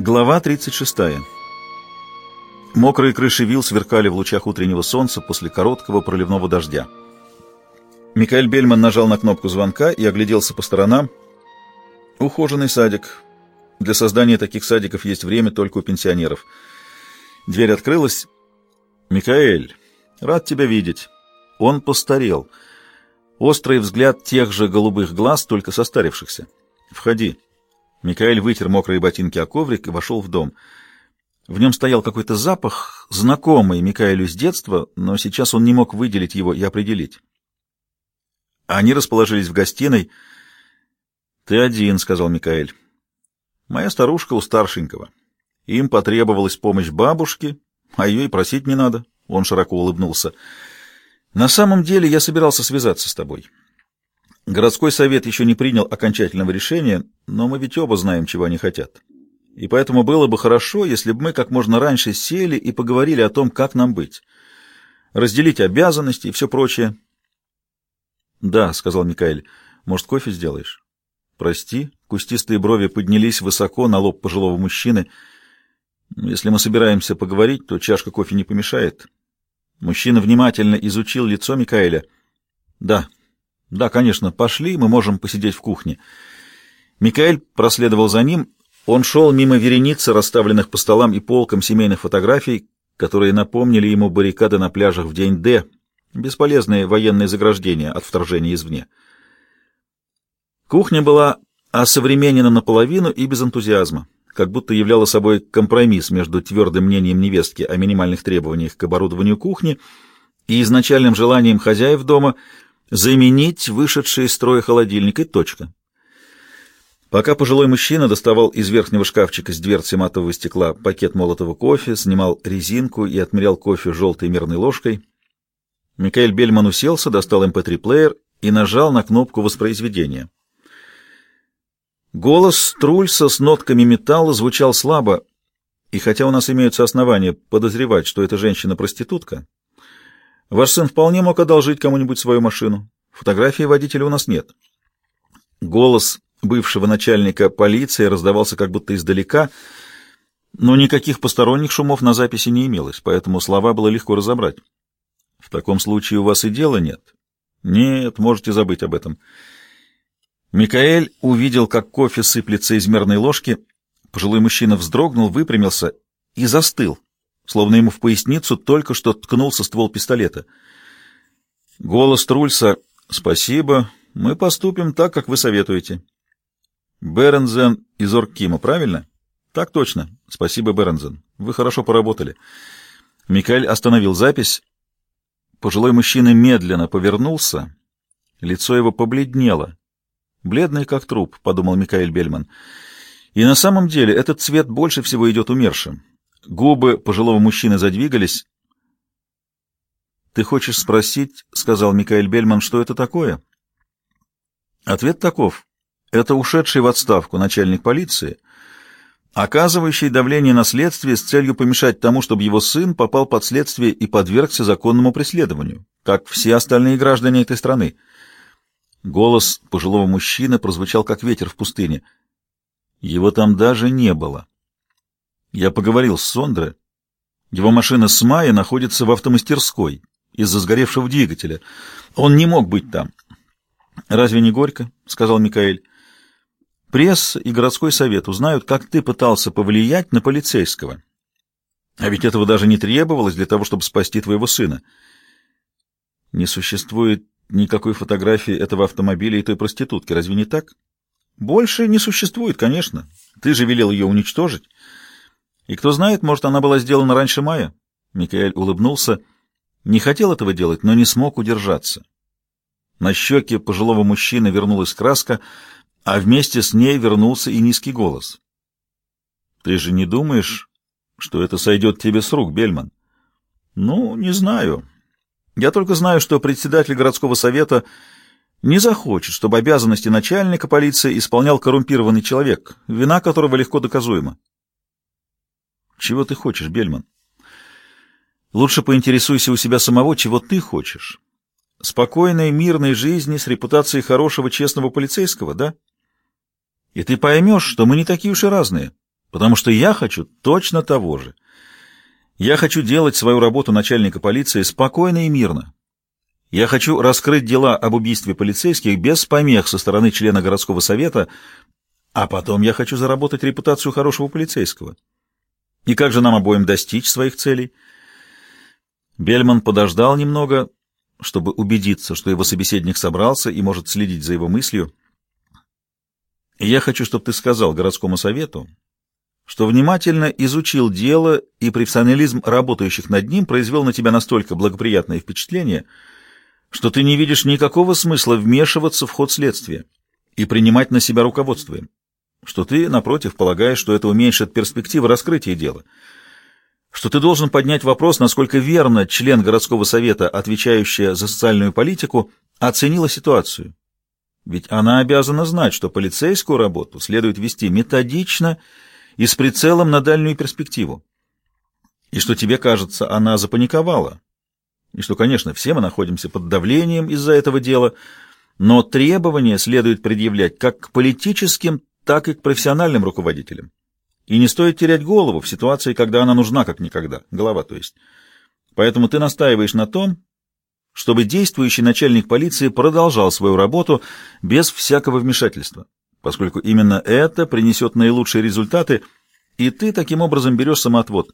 Глава 36. Мокрые крыши вил сверкали в лучах утреннего солнца после короткого проливного дождя. Микаэль Бельман нажал на кнопку звонка и огляделся по сторонам. Ухоженный садик. Для создания таких садиков есть время только у пенсионеров. Дверь открылась. «Микаэль, рад тебя видеть». Он постарел. Острый взгляд тех же голубых глаз, только состарившихся. «Входи». Микаэль вытер мокрые ботинки о коврик и вошел в дом. В нем стоял какой-то запах, знакомый Микаэлю с детства, но сейчас он не мог выделить его и определить. Они расположились в гостиной. «Ты один», — сказал Микаэль. «Моя старушка у старшенького. Им потребовалась помощь бабушки, а ее и просить не надо». Он широко улыбнулся. «На самом деле я собирался связаться с тобой». Городской совет еще не принял окончательного решения, но мы ведь оба знаем, чего они хотят. И поэтому было бы хорошо, если бы мы как можно раньше сели и поговорили о том, как нам быть. Разделить обязанности и все прочее. «Да», — сказал Микаэль, — «может, кофе сделаешь?» «Прости». Кустистые брови поднялись высоко на лоб пожилого мужчины. «Если мы собираемся поговорить, то чашка кофе не помешает». Мужчина внимательно изучил лицо Микаэля. «Да», «Да, конечно, пошли, мы можем посидеть в кухне». Микаэль проследовал за ним. Он шел мимо вереницы, расставленных по столам и полкам семейных фотографий, которые напомнили ему баррикады на пляжах в день Д, бесполезные военные заграждения от вторжения извне. Кухня была осовременена наполовину и без энтузиазма, как будто являла собой компромисс между твердым мнением невестки о минимальных требованиях к оборудованию кухни и изначальным желанием хозяев дома — заменить вышедший из строя холодильник и точка. Пока пожилой мужчина доставал из верхнего шкафчика с дверцы матового стекла пакет молотого кофе, снимал резинку и отмерял кофе желтой мерной ложкой, Микаэль Бельман уселся, достал MP3-плеер эм и нажал на кнопку воспроизведения. Голос Трульса с нотками металла звучал слабо, и хотя у нас имеются основания подозревать, что это женщина-проститутка, Ваш сын вполне мог одолжить кому-нибудь свою машину. Фотографии водителя у нас нет. Голос бывшего начальника полиции раздавался как будто издалека, но никаких посторонних шумов на записи не имелось, поэтому слова было легко разобрать. В таком случае у вас и дела нет? Нет, можете забыть об этом. Микаэль увидел, как кофе сыплется из мерной ложки. Пожилой мужчина вздрогнул, выпрямился и застыл словно ему в поясницу только что ткнулся ствол пистолета. Голос Трульса «Спасибо, мы поступим так, как вы советуете». Берензен из Оркима, правильно? Так точно. Спасибо, Берензен. Вы хорошо поработали. Микаэль остановил запись. Пожилой мужчина медленно повернулся. Лицо его побледнело. Бледный, как труп, подумал Микаэль Бельман. И на самом деле этот цвет больше всего идет умершим. Губы пожилого мужчины задвигались. «Ты хочешь спросить, — сказал Микаэль Бельман, — что это такое?» Ответ таков. Это ушедший в отставку начальник полиции, оказывающий давление на следствие с целью помешать тому, чтобы его сын попал под следствие и подвергся законному преследованию, как все остальные граждане этой страны. Голос пожилого мужчины прозвучал, как ветер в пустыне. Его там даже не было. Я поговорил с Сондре. Его машина с Майя находится в автомастерской из-за сгоревшего двигателя. Он не мог быть там. «Разве не горько?» — сказал Микаэль. «Пресса и городской совет узнают, как ты пытался повлиять на полицейского. А ведь этого даже не требовалось для того, чтобы спасти твоего сына. Не существует никакой фотографии этого автомобиля и той проститутки, разве не так? Больше не существует, конечно. Ты же велел ее уничтожить». И кто знает, может, она была сделана раньше мая. Микаэль улыбнулся. Не хотел этого делать, но не смог удержаться. На щеке пожилого мужчины вернулась краска, а вместе с ней вернулся и низкий голос. «Ты же не думаешь, что это сойдет тебе с рук, Бельман?» «Ну, не знаю. Я только знаю, что председатель городского совета не захочет, чтобы обязанности начальника полиции исполнял коррумпированный человек, вина которого легко доказуема. Чего ты хочешь, Бельман? Лучше поинтересуйся у себя самого, чего ты хочешь. Спокойной, мирной жизни с репутацией хорошего, честного полицейского, да? И ты поймешь, что мы не такие уж и разные. Потому что я хочу точно того же. Я хочу делать свою работу начальника полиции спокойно и мирно. Я хочу раскрыть дела об убийстве полицейских без помех со стороны члена городского совета, а потом я хочу заработать репутацию хорошего полицейского. И как же нам обоим достичь своих целей? Бельман подождал немного, чтобы убедиться, что его собеседник собрался и может следить за его мыслью. «Я хочу, чтобы ты сказал городскому совету, что внимательно изучил дело, и профессионализм работающих над ним произвел на тебя настолько благоприятное впечатление, что ты не видишь никакого смысла вмешиваться в ход следствия и принимать на себя руководство им, что ты, напротив, полагаешь, что это уменьшит перспективы раскрытия дела» что ты должен поднять вопрос, насколько верно член городского совета, отвечающая за социальную политику, оценила ситуацию. Ведь она обязана знать, что полицейскую работу следует вести методично и с прицелом на дальнюю перспективу. И что тебе кажется, она запаниковала. И что, конечно, все мы находимся под давлением из-за этого дела, но требования следует предъявлять как к политическим, так и к профессиональным руководителям. И не стоит терять голову в ситуации, когда она нужна как никогда. Голова, то есть. Поэтому ты настаиваешь на том, чтобы действующий начальник полиции продолжал свою работу без всякого вмешательства, поскольку именно это принесет наилучшие результаты, и ты таким образом берешь самоотвод.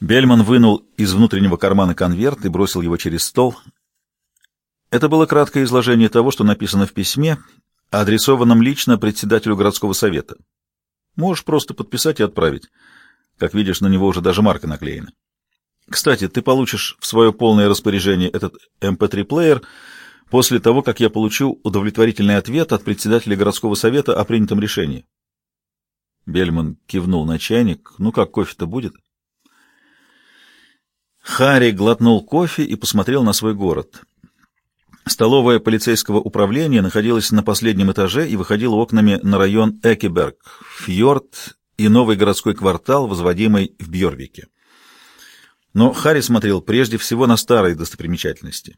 Бельман вынул из внутреннего кармана конверт и бросил его через стол. Это было краткое изложение того, что написано в письме, адресованном лично председателю городского совета. Можешь просто подписать и отправить. Как видишь, на него уже даже марка наклеена. Кстати, ты получишь в свое полное распоряжение этот MP3-плеер эм после того, как я получу удовлетворительный ответ от председателя городского совета о принятом решении. Бельман кивнул на чайник. Ну как, кофе-то будет? Харри глотнул кофе и посмотрел на свой город. Столовая полицейского управления находилась на последнем этаже и выходила окнами на район Экиберг, фьорд и новый городской квартал, возводимый в Бьорвике. Но Харри смотрел прежде всего на старые достопримечательности.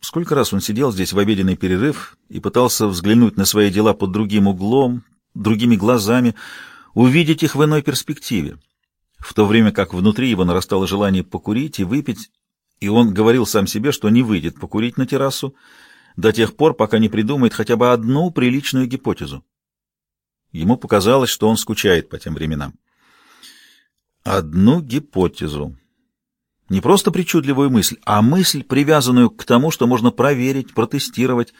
Сколько раз он сидел здесь в обеденный перерыв и пытался взглянуть на свои дела под другим углом, другими глазами, увидеть их в иной перспективе, в то время как внутри его нарастало желание покурить и выпить, и он говорил сам себе, что не выйдет покурить на террасу до тех пор, пока не придумает хотя бы одну приличную гипотезу. Ему показалось, что он скучает по тем временам. Одну гипотезу. Не просто причудливую мысль, а мысль, привязанную к тому, что можно проверить, протестировать.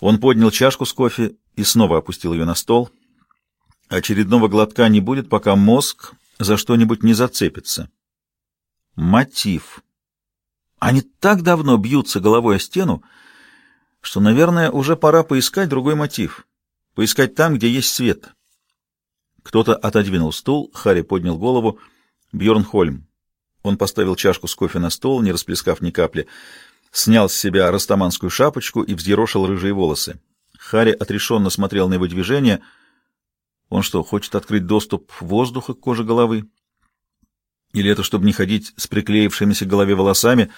Он поднял чашку с кофе и снова опустил ее на стол. Очередного глотка не будет, пока мозг за что-нибудь не зацепится. Мотив. Они так давно бьются головой о стену, что, наверное, уже пора поискать другой мотив. Поискать там, где есть свет. Кто-то отодвинул стул, Харри поднял голову. Бьорн Хольм. Он поставил чашку с кофе на стол, не расплескав ни капли, снял с себя растаманскую шапочку и взъерошил рыжие волосы. Харри отрешенно смотрел на его движение. Он что, хочет открыть доступ воздуха к коже головы? Или это чтобы не ходить с приклеившимися к голове волосами,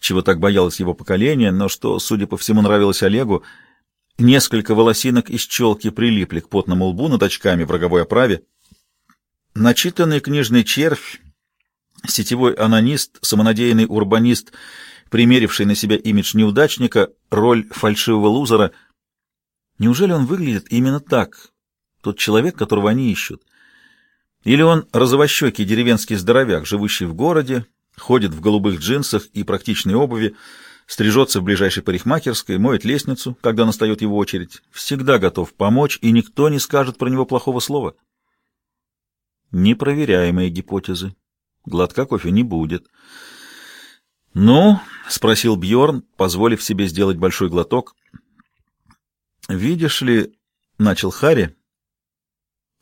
чего так боялось его поколение, но что, судя по всему, нравилось Олегу, несколько волосинок из челки прилипли к потному лбу над очками в роговой оправе. Начитанный книжный червь, сетевой анонист, самонадеянный урбанист, примеривший на себя имидж неудачника, роль фальшивого лузера. Неужели он выглядит именно так, тот человек, которого они ищут? Или он розовощекий деревенский здоровяк, живущий в городе, ходит в голубых джинсах и практичной обуви, стрижется в ближайшей парикмахерской, моет лестницу, когда настает его очередь, всегда готов помочь, и никто не скажет про него плохого слова. Непроверяемые гипотезы. Глотка кофе не будет. «Ну?» — спросил Бьорн, позволив себе сделать большой глоток. «Видишь ли...» — начал Харри.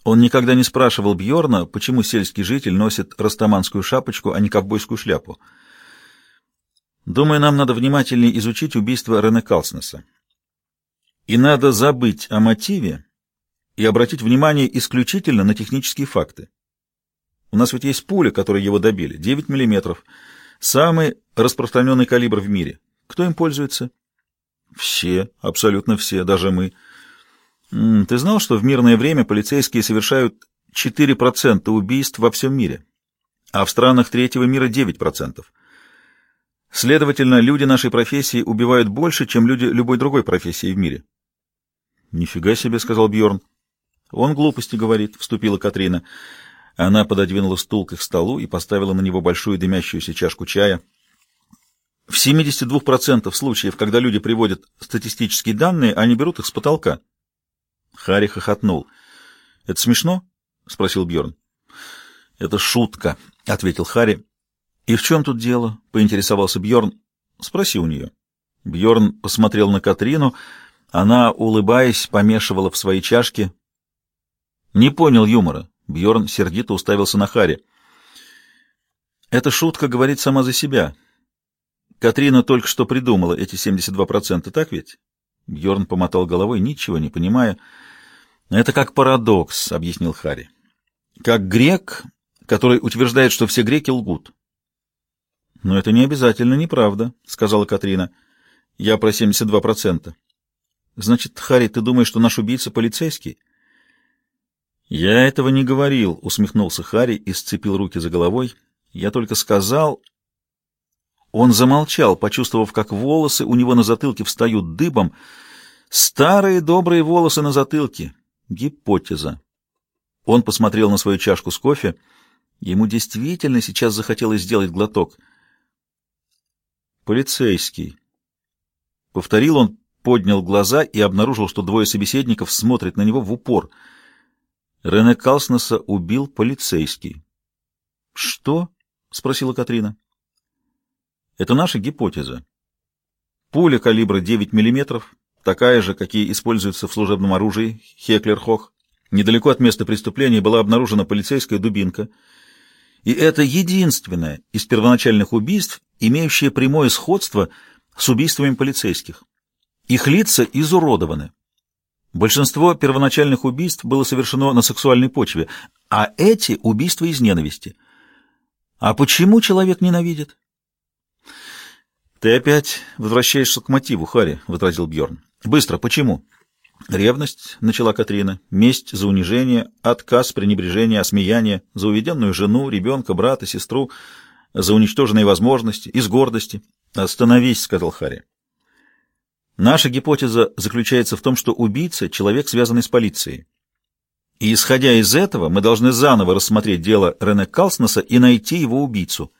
Он никогда не спрашивал Бьорна, почему сельский житель носит растаманскую шапочку, а не ковбойскую шляпу. Думаю, нам надо внимательнее изучить убийство Рене Калснеса. И надо забыть о мотиве и обратить внимание исключительно на технические факты. У нас ведь есть пуля, которой его добили, 9 миллиметров, самый распространенный калибр в мире. Кто им пользуется? Все, абсолютно все, даже мы. Ты знал, что в мирное время полицейские совершают 4% убийств во всем мире, а в странах третьего мира 9%. Следовательно, люди нашей профессии убивают больше, чем люди любой другой профессии в мире. Нифига себе, сказал Бьорн. Он глупости говорит, вступила Катрина. Она пододвинула стул к их столу и поставила на него большую дымящуюся чашку чая. В 72% случаев, когда люди приводят статистические данные, они берут их с потолка. Харри хохотнул. «Это смешно?» — спросил Бьорн. «Это шутка», — ответил Харри. «И в чем тут дело?» — поинтересовался Бьорн. «Спроси у нее». Бьорн посмотрел на Катрину. Она, улыбаясь, помешивала в своей чашке. Не понял юмора. Бьорн сердито уставился на Харри. «Эта шутка говорит сама за себя. Катрина только что придумала эти 72%, так ведь?» Бьорн помотал головой, ничего не понимая. «Это как парадокс», — объяснил Харри. «Как грек, который утверждает, что все греки лгут». «Но это не обязательно неправда», — сказала Катрина. «Я про 72%. Значит, Харри, ты думаешь, что наш убийца полицейский?» «Я этого не говорил», — усмехнулся Харри и сцепил руки за головой. «Я только сказал...» Он замолчал, почувствовав, как волосы у него на затылке встают дыбом. Старые добрые волосы на затылке. Гипотеза. Он посмотрел на свою чашку с кофе. Ему действительно сейчас захотелось сделать глоток. «Полицейский». Повторил он, поднял глаза и обнаружил, что двое собеседников смотрят на него в упор — Рене Калснеса убил полицейский. «Что?» — спросила Катрина. «Это наша гипотеза. Пуля калибра 9 мм, такая же, какие используются в служебном оружии, Хеклер-Хох. Недалеко от места преступления была обнаружена полицейская дубинка. И это единственное из первоначальных убийств, имеющее прямое сходство с убийствами полицейских. Их лица изуродованы. Большинство первоначальных убийств было совершено на сексуальной почве, а эти — убийства из ненависти. А почему человек ненавидит? «Ты опять возвращаешься к мотиву, Харри», — возразил Бьорн. «Быстро, почему?» «Ревность», — начала Катрина, — «месть за унижение, отказ, пренебрежение, осмеяние, за уведенную жену, ребенка, брата, сестру, за уничтоженные возможности, из гордости». «Остановись», — сказал Харри. Наша гипотеза заключается в том, что убийца — человек, связанный с полицией. И исходя из этого, мы должны заново рассмотреть дело Рене Калснеса и найти его убийцу.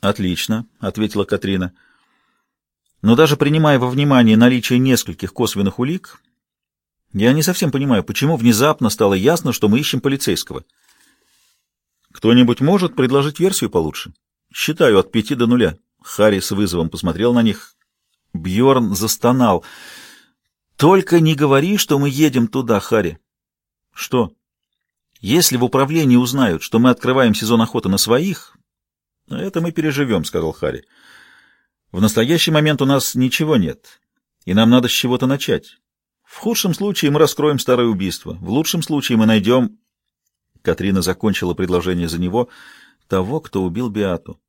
«Отлично», — ответила Катрина. «Но даже принимая во внимание наличие нескольких косвенных улик, я не совсем понимаю, почему внезапно стало ясно, что мы ищем полицейского. Кто-нибудь может предложить версию получше? Считаю от пяти до нуля». Харри с вызовом посмотрел на них. Бьорн застонал. Только не говори, что мы едем туда, Хари. Что? Если в управлении узнают, что мы открываем сезон охоты на своих, это мы переживем, сказал Хари. В настоящий момент у нас ничего нет, и нам надо с чего-то начать. В худшем случае мы раскроем старое убийство, в лучшем случае мы найдем... Катрина закончила предложение за него того, кто убил Биату.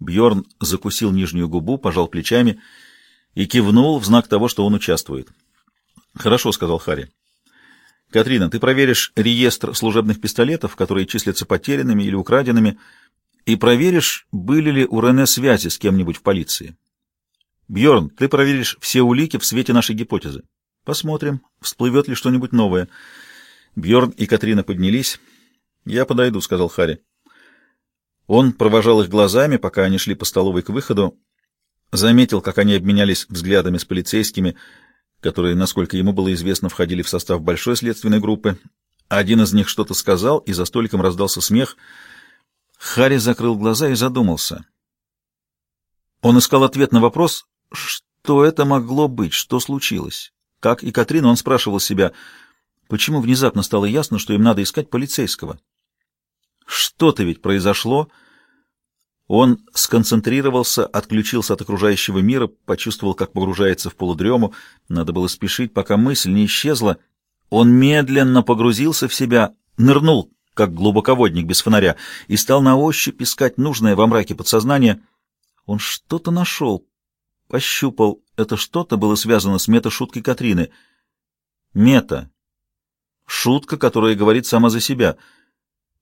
Бьорн закусил нижнюю губу, пожал плечами и кивнул в знак того, что он участвует. «Хорошо», — сказал Харри. «Катрина, ты проверишь реестр служебных пистолетов, которые числятся потерянными или украденными, и проверишь, были ли у Рене связи с кем-нибудь в полиции. Бьорн, ты проверишь все улики в свете нашей гипотезы. Посмотрим, всплывет ли что-нибудь новое». Бьорн и Катрина поднялись. «Я подойду», — сказал Харри. Он провожал их глазами, пока они шли по столовой к выходу, заметил, как они обменялись взглядами с полицейскими, которые, насколько ему было известно, входили в состав большой следственной группы. Один из них что-то сказал, и за столиком раздался смех. Харри закрыл глаза и задумался. Он искал ответ на вопрос, что это могло быть, что случилось. Как и Катрина, он спрашивал себя, почему внезапно стало ясно, что им надо искать полицейского. Что-то ведь произошло, — он сконцентрировался, отключился от окружающего мира, почувствовал, как погружается в полудрему. Надо было спешить, пока мысль не исчезла. Он медленно погрузился в себя, нырнул, как глубоководник без фонаря, и стал на ощупь искать нужное во мраке подсознание. Он что-то нашел, пощупал. Это что-то было связано с меташуткой Катрины. Мета. Шутка, которая говорит сама за себя.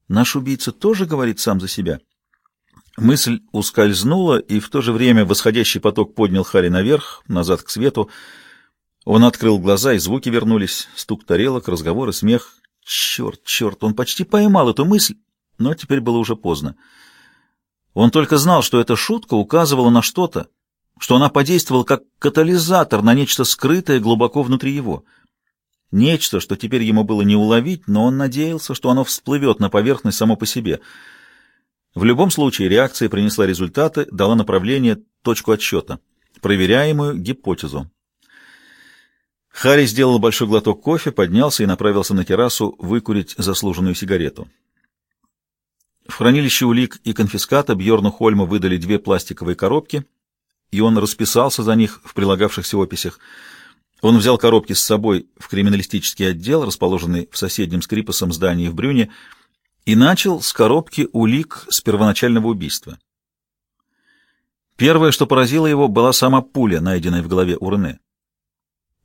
Наш убийца тоже говорит сам за себя. Мысль ускользнула, и в то же время восходящий поток поднял Хари наверх, назад к свету. Он открыл глаза, и звуки вернулись. Стук тарелок, разговоры, смех. Черт, черт, он почти поймал эту мысль, но теперь было уже поздно. Он только знал, что эта шутка указывала на что-то, что она подействовала как катализатор на нечто скрытое глубоко внутри его. Нечто, что теперь ему было не уловить, но он надеялся, что оно всплывет на поверхность само по себе. В любом случае реакция принесла результаты, дала направление, точку отсчета, проверяемую гипотезу. Харри сделал большой глоток кофе, поднялся и направился на террасу выкурить заслуженную сигарету. В хранилище улик и конфиската Бьорну Хольму выдали две пластиковые коробки, и он расписался за них в прилагавшихся описях. Он взял коробки с собой в криминалистический отдел, расположенный в соседнем с Крипосом здании в Брюне, и начал с коробки улик с первоначального убийства. Первое, что поразило его, была сама пуля, найденная в голове Урне.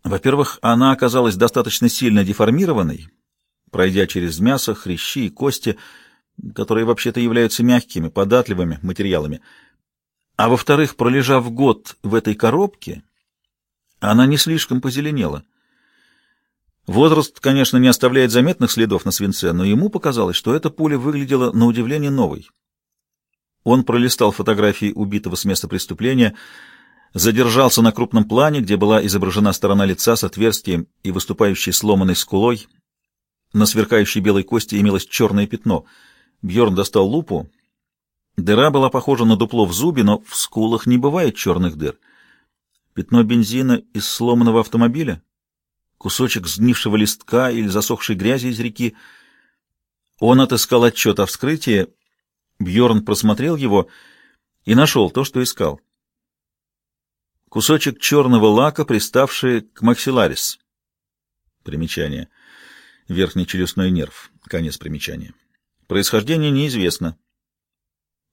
Во-первых, она оказалась достаточно сильно деформированной, пройдя через мясо, хрящи и кости, которые вообще-то являются мягкими, податливыми материалами. А во-вторых, пролежав год в этой коробке, она не слишком позеленела. Возраст, конечно, не оставляет заметных следов на свинце, но ему показалось, что эта пуля выглядела на удивление новой. Он пролистал фотографии убитого с места преступления, задержался на крупном плане, где была изображена сторона лица с отверстием и выступающей сломанной скулой. На сверкающей белой кости имелось черное пятно. Бьорн достал лупу. Дыра была похожа на дупло в зубе, но в скулах не бывает черных дыр. Пятно бензина из сломанного автомобиля? Кусочек сгнившего листка или засохшей грязи из реки? Он отыскал отчет о вскрытии. Бьорн просмотрел его и нашел то, что искал кусочек черного лака, приставший к максиларис. Примечание. Верхний челюстной нерв. Конец примечания. Происхождение неизвестно.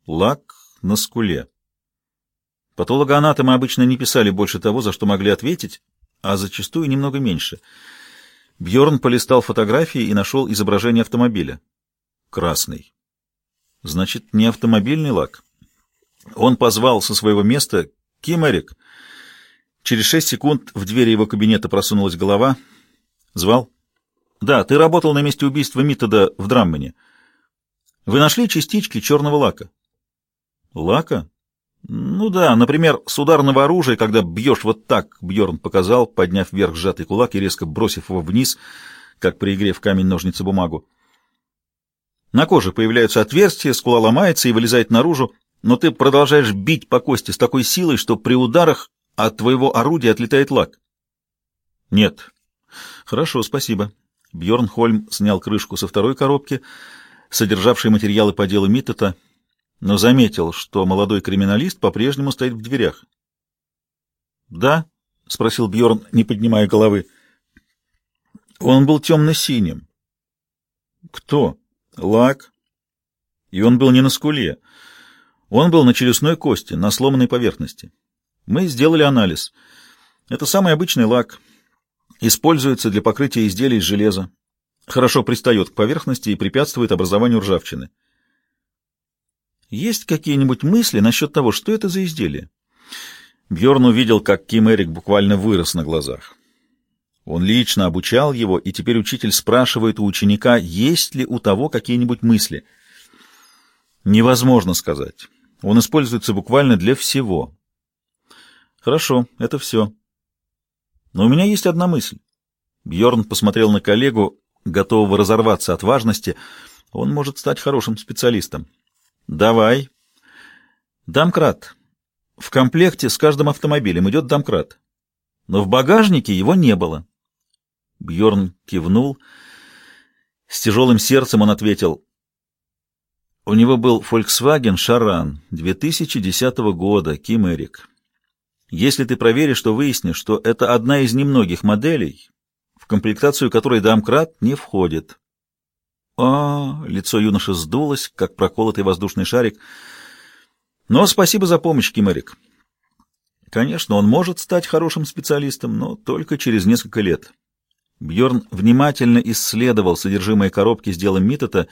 Лак на скуле. Патологоанатомы обычно не писали больше того, за что могли ответить, а зачастую немного меньше. Бьорн полистал фотографии и нашел изображение автомобиля. Красный. Значит, не автомобильный лак. Он позвал со своего места «Ким Эрик?» Через шесть секунд в двери его кабинета просунулась голова. «Звал?» «Да, ты работал на месте убийства Митода в Драммане. Вы нашли частички черного лака?» «Лака?» «Ну да, например, с ударного оружия, когда бьешь вот так», — Бьерн показал, подняв вверх сжатый кулак и резко бросив его вниз, как при игре в камень-ножницы-бумагу. На коже появляются отверстия, скула ломается и вылезает наружу, но ты продолжаешь бить по кости с такой силой, что при ударах от твоего орудия отлетает лак? Нет. Хорошо, спасибо. Бьорн Хольм снял крышку со второй коробки, содержавшей материалы по делу Миттета, но заметил, что молодой криминалист по-прежнему стоит в дверях. Да? спросил Бьорн, не поднимая головы. Он был темно-синим. Кто? Лак. И он был не на скуле. Он был на челюстной кости, на сломанной поверхности. Мы сделали анализ. Это самый обычный лак. Используется для покрытия изделий из железа. Хорошо пристает к поверхности и препятствует образованию ржавчины. Есть какие-нибудь мысли насчет того, что это за изделие? Бьорн увидел, как Ким Эрик буквально вырос на глазах. Он лично обучал его, и теперь учитель спрашивает у ученика, есть ли у того какие-нибудь мысли. Невозможно сказать. Он используется буквально для всего. Хорошо, это все. Но у меня есть одна мысль. Бьорн посмотрел на коллегу, готового разорваться от важности. Он может стать хорошим специалистом. Давай. Домкрат. В комплекте с каждым автомобилем идет домкрат. Но в багажнике его не было. Бьорн кивнул. С тяжелым сердцем он ответил. У него был Volkswagen Шаран 2010 года, Ким Эрик. Если ты проверишь, то выяснишь, что это одна из немногих моделей, в комплектацию которой домкрат не входит. А, лицо юноши сдулось, как проколотый воздушный шарик. Но спасибо за помощь, Кимерик. Конечно, он может стать хорошим специалистом, но только через несколько лет. Бьорн внимательно исследовал содержимое коробки с делом Миттета.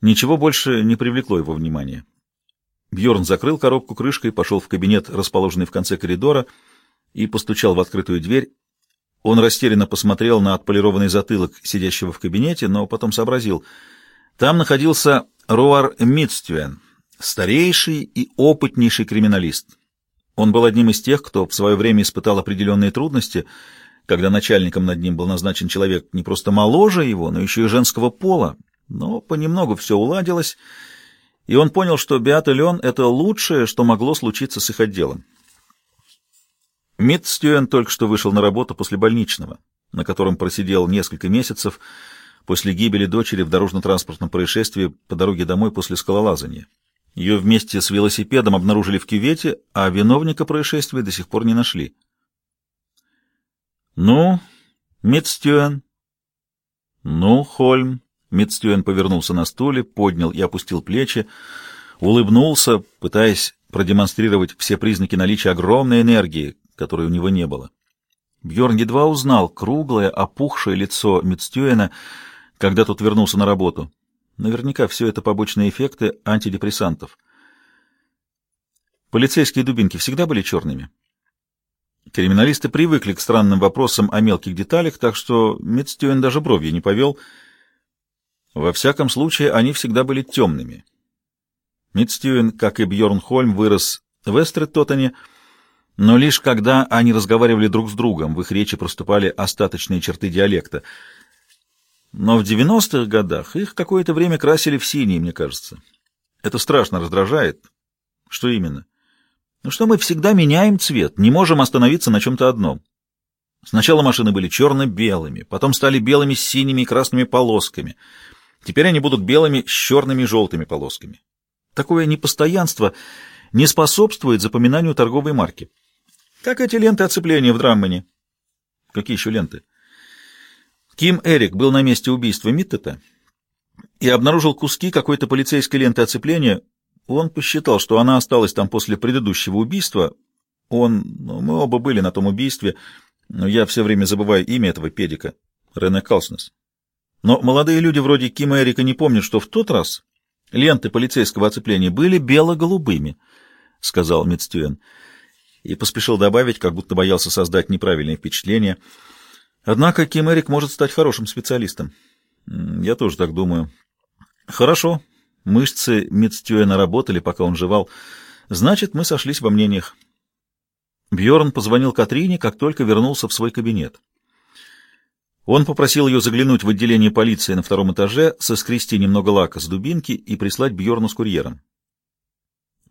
Ничего больше не привлекло его внимания. Бьорн закрыл коробку крышкой, пошел в кабинет, расположенный в конце коридора, и постучал в открытую дверь. Он растерянно посмотрел на отполированный затылок сидящего в кабинете, но потом сообразил. Там находился Руар Митстюен, старейший и опытнейший криминалист. Он был одним из тех, кто в свое время испытал определенные трудности, когда начальником над ним был назначен человек не просто моложе его, но еще и женского пола. Но понемногу все уладилось, и он понял, что Беата Леон — это лучшее, что могло случиться с их отделом. Митт Стюэн только что вышел на работу после больничного, на котором просидел несколько месяцев после гибели дочери в дорожно-транспортном происшествии по дороге домой после скалолазания. Ее вместе с велосипедом обнаружили в кювете, а виновника происшествия до сих пор не нашли. «Ну, Митстюэн?» «Ну, Хольм?» Митстюэн повернулся на стуле, поднял и опустил плечи, улыбнулся, пытаясь продемонстрировать все признаки наличия огромной энергии, которой у него не было. Бьорн едва узнал круглое, опухшее лицо Митстюэна, когда тот вернулся на работу. Наверняка все это побочные эффекты антидепрессантов. Полицейские дубинки всегда были черными. Криминалисты привыкли к странным вопросам о мелких деталях, так что Митстюэн даже бровью не повел. Во всяком случае, они всегда были темными. Митстюэн, как и Бьорн Хольм, вырос в Эстреттотоне, но лишь когда они разговаривали друг с другом, в их речи проступали остаточные черты диалекта — но в 90-х годах их какое-то время красили в синий, мне кажется. Это страшно раздражает. Что именно? Ну что мы всегда меняем цвет, не можем остановиться на чем-то одном. Сначала машины были черно-белыми, потом стали белыми с синими и красными полосками. Теперь они будут белыми с черными и желтыми полосками. Такое непостоянство не способствует запоминанию торговой марки. Как эти ленты оцепления в Драммане. Какие еще ленты? Ким Эрик был на месте убийства Миттета и обнаружил куски какой-то полицейской ленты оцепления. Он посчитал, что она осталась там после предыдущего убийства. Он... Ну, мы оба были на том убийстве, но я все время забываю имя этого педика. Рене Калснес. Но молодые люди вроде Кима Эрика не помнят, что в тот раз ленты полицейского оцепления были бело-голубыми, — сказал Митстюэн. И поспешил добавить, как будто боялся создать неправильное впечатление — Однако Ким Эрик может стать хорошим специалистом. Я тоже так думаю. Хорошо. Мышцы Мидстюэна работали, пока он жевал. Значит, мы сошлись во мнениях. Бьорн позвонил Катрине, как только вернулся в свой кабинет. Он попросил ее заглянуть в отделение полиции на втором этаже, соскрести немного лака с дубинки и прислать Бьорну с курьером.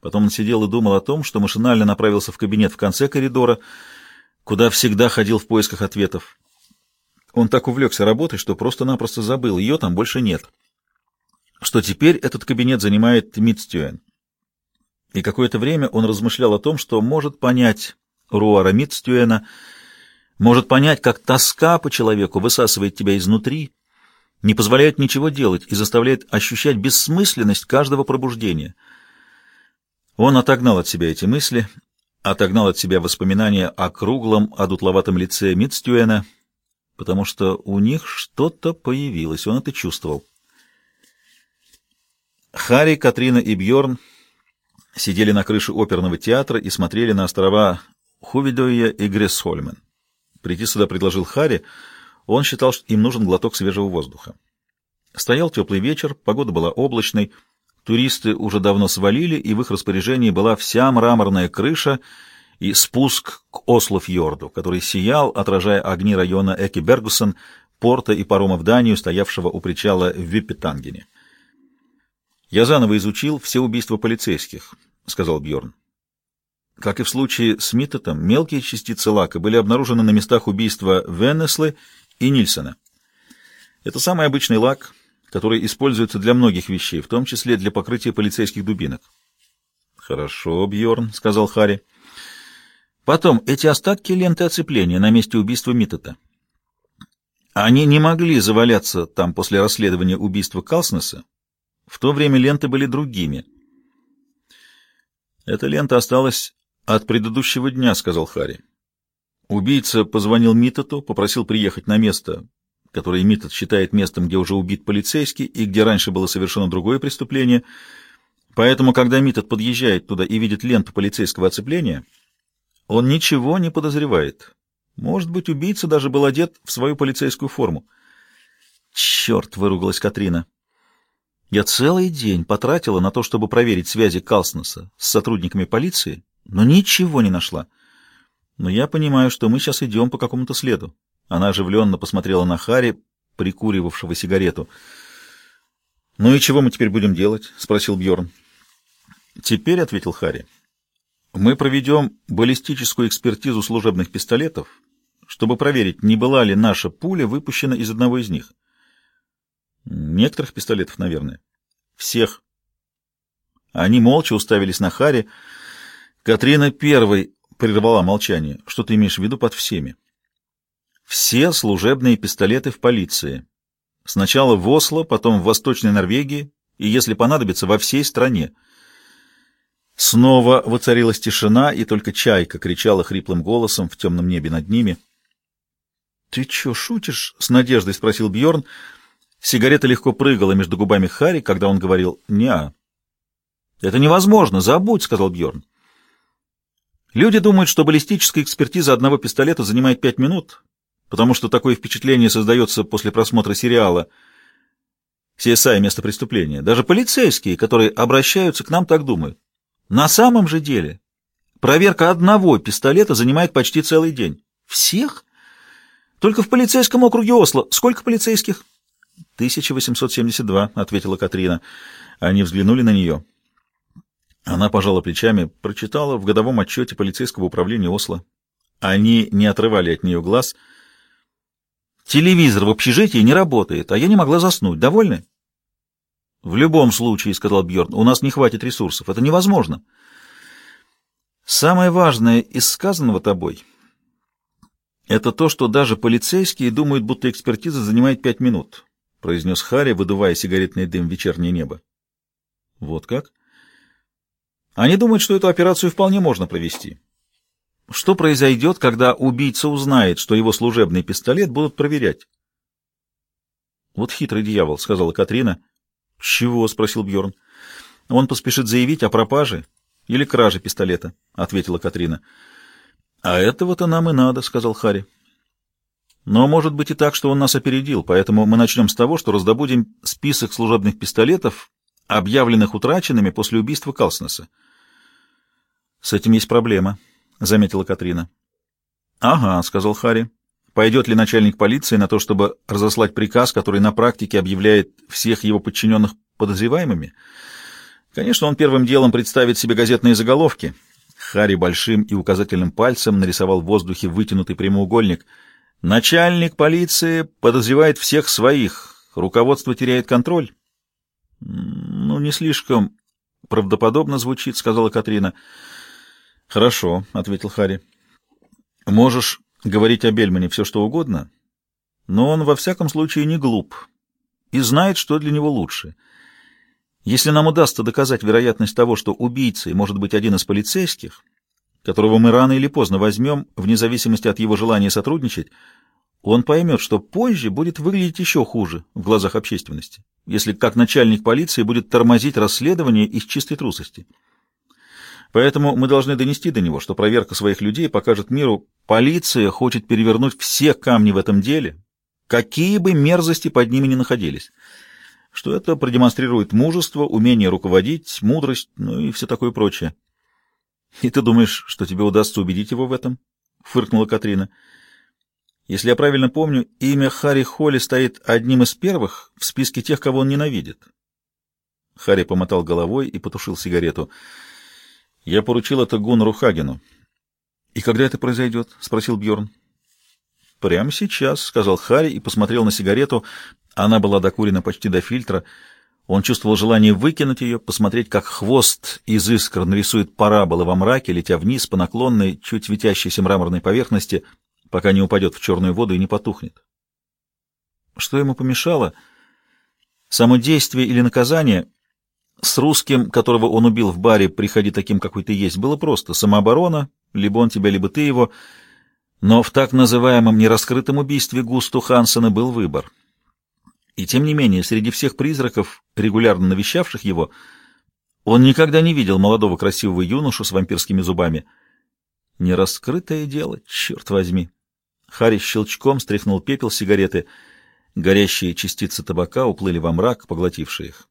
Потом он сидел и думал о том, что машинально направился в кабинет в конце коридора, куда всегда ходил в поисках ответов. Он так увлекся работой, что просто-напросто забыл, ее там больше нет. Что теперь этот кабинет занимает Митстюэн. И какое-то время он размышлял о том, что может понять Руара Митстюэна, может понять, как тоска по человеку высасывает тебя изнутри, не позволяет ничего делать и заставляет ощущать бессмысленность каждого пробуждения. Он отогнал от себя эти мысли, отогнал от себя воспоминания о круглом, одутловатом лице Митстюэна — потому что у них что-то появилось, он это чувствовал. Харри, Катрина и Бьорн сидели на крыше оперного театра и смотрели на острова Хувидоя и Грессхольмен. Прийти сюда предложил Харри, он считал, что им нужен глоток свежего воздуха. Стоял теплый вечер, погода была облачной, туристы уже давно свалили, и в их распоряжении была вся мраморная крыша и спуск к Ослофьорду, который сиял, отражая огни района Эки-Бергусен, порта и парома в Данию, стоявшего у причала в Виппетангене. «Я заново изучил все убийства полицейских», — сказал Бьорн. Как и в случае с Миттетом, мелкие частицы лака были обнаружены на местах убийства Веннеслы и Нильсона. Это самый обычный лак, который используется для многих вещей, в том числе для покрытия полицейских дубинок. «Хорошо, Бьорн», — сказал Харри. Потом, эти остатки ленты оцепления на месте убийства Миттета. Они не могли заваляться там после расследования убийства Калснеса. В то время ленты были другими. «Эта лента осталась от предыдущего дня», — сказал Харри. Убийца позвонил Митоту, попросил приехать на место, которое Митот считает местом, где уже убит полицейский и где раньше было совершено другое преступление. Поэтому, когда Митот подъезжает туда и видит ленту полицейского оцепления, он ничего не подозревает. Может быть, убийца даже был одет в свою полицейскую форму. «Черт!» — выругалась Катрина. «Я целый день потратила на то, чтобы проверить связи Калснеса с сотрудниками полиции, но ничего не нашла. Но я понимаю, что мы сейчас идем по какому-то следу». Она оживленно посмотрела на Хари, прикуривавшего сигарету. «Ну и чего мы теперь будем делать?» — спросил Бьорн. «Теперь», — ответил Хари, — «мы проведем баллистическую экспертизу служебных пистолетов, чтобы проверить, не была ли наша пуля выпущена из одного из них. Некоторых пистолетов, наверное. Всех. Они молча уставились на Хари. Катрина первой прервала молчание. Что ты имеешь в виду под всеми? Все служебные пистолеты в полиции. Сначала в Осло, потом в Восточной Норвегии и, если понадобится, во всей стране. Снова воцарилась тишина, и только чайка кричала хриплым голосом в темном небе над ними. — Ты что, шутишь? — с надеждой спросил Бьорн. Сигарета легко прыгала между губами Хари, когда он говорил «Неа». «Это невозможно, забудь», — сказал Бьорн. Люди думают, что баллистическая экспертиза одного пистолета занимает пять минут, потому что такое впечатление создается после просмотра сериала «CSI. Место преступления». Даже полицейские, которые обращаются к нам, так думают. На самом же деле проверка одного пистолета занимает почти целый день. Всех? Только в полицейском округе Осло. Сколько полицейских? 1872, — ответила Катрина. Они взглянули на нее. Она пожала плечами, прочитала в годовом отчете полицейского управления Осло. Они не отрывали от нее глаз. «Телевизор в общежитии не работает, а я не могла заснуть. Довольны?» «В любом случае, — сказал Бьорн, — у нас не хватит ресурсов. Это невозможно». «Самое важное из сказанного тобой — это то, что даже полицейские думают, будто экспертиза занимает пять минут. — произнес Харри, выдувая сигаретный дым в вечернее небо. «Вот как?» «Они думают, что эту операцию вполне можно провести. Что произойдет, когда убийца узнает, что его служебный пистолет будут проверять?» «Вот хитрый дьявол», — сказала Катрина. «Чего?» — спросил Бьорн. «Он поспешит заявить о пропаже или краже пистолета», — ответила Катрина. «А этого-то нам и надо», — сказал Харри. Но может быть и так, что он нас опередил, поэтому мы начнем с того, что раздобудем список служебных пистолетов, объявленных утраченными после убийства Калснеса. «С этим есть проблема», — заметила Катрина. «Ага», — сказал Харри. «Пойдет ли начальник полиции на то, чтобы разослать приказ, который на практике объявляет всех его подчиненных подозреваемыми? Конечно, он первым делом представит себе газетные заголовки». Харри большим и указательным пальцем нарисовал в воздухе вытянутый прямоугольник — Начальник полиции подозревает всех своих. Руководство теряет контроль. Ну, не слишком правдоподобно звучит, сказала Катрина. Хорошо, ответил Харри. Можешь говорить о Бельмане все, что угодно, но он во всяком случае не глуп и знает, что для него лучше. Если нам удастся доказать вероятность того, что убийцей может быть один из полицейских, которого мы рано или поздно возьмем, вне зависимости от его желания сотрудничать, он поймет, что позже будет выглядеть еще хуже в глазах общественности, если как начальник полиции будет тормозить расследование из чистой трусости. Поэтому мы должны донести до него, что проверка своих людей покажет миру, полиция хочет перевернуть все камни в этом деле, какие бы мерзости под ними ни находились. Что это продемонстрирует мужество, умение руководить, мудрость, ну и все такое прочее. — И ты думаешь, что тебе удастся убедить его в этом? — фыркнула Катрина. — Если я правильно помню, имя Харри Холли стоит одним из первых в списке тех, кого он ненавидит. Харри помотал головой и потушил сигарету. — Я поручил это Гуннеру Хагену. — И когда это произойдет? — спросил Бьорн. — Прямо сейчас, — сказал Харри и посмотрел на сигарету. Она была докурена почти до фильтра. — он чувствовал желание выкинуть ее, посмотреть, как хвост из искр нарисует параболы во мраке, летя вниз по наклонной, чуть светящейся мраморной поверхности, пока не упадет в черную воду и не потухнет. Что ему помешало? Само действие или наказание? С русским, которого он убил в баре «Приходи таким, какой ты есть», было просто самооборона, либо он тебя, либо ты его. Но в так называемом нераскрытом убийстве Густу Хансена был выбор. И тем не менее, среди всех призраков, регулярно навещавших его, он никогда не видел молодого красивого юношу с вампирскими зубами. Нераскрытое дело, черт возьми. Харри щелчком стряхнул пепел сигареты. Горящие частицы табака уплыли во мрак, поглотившие их.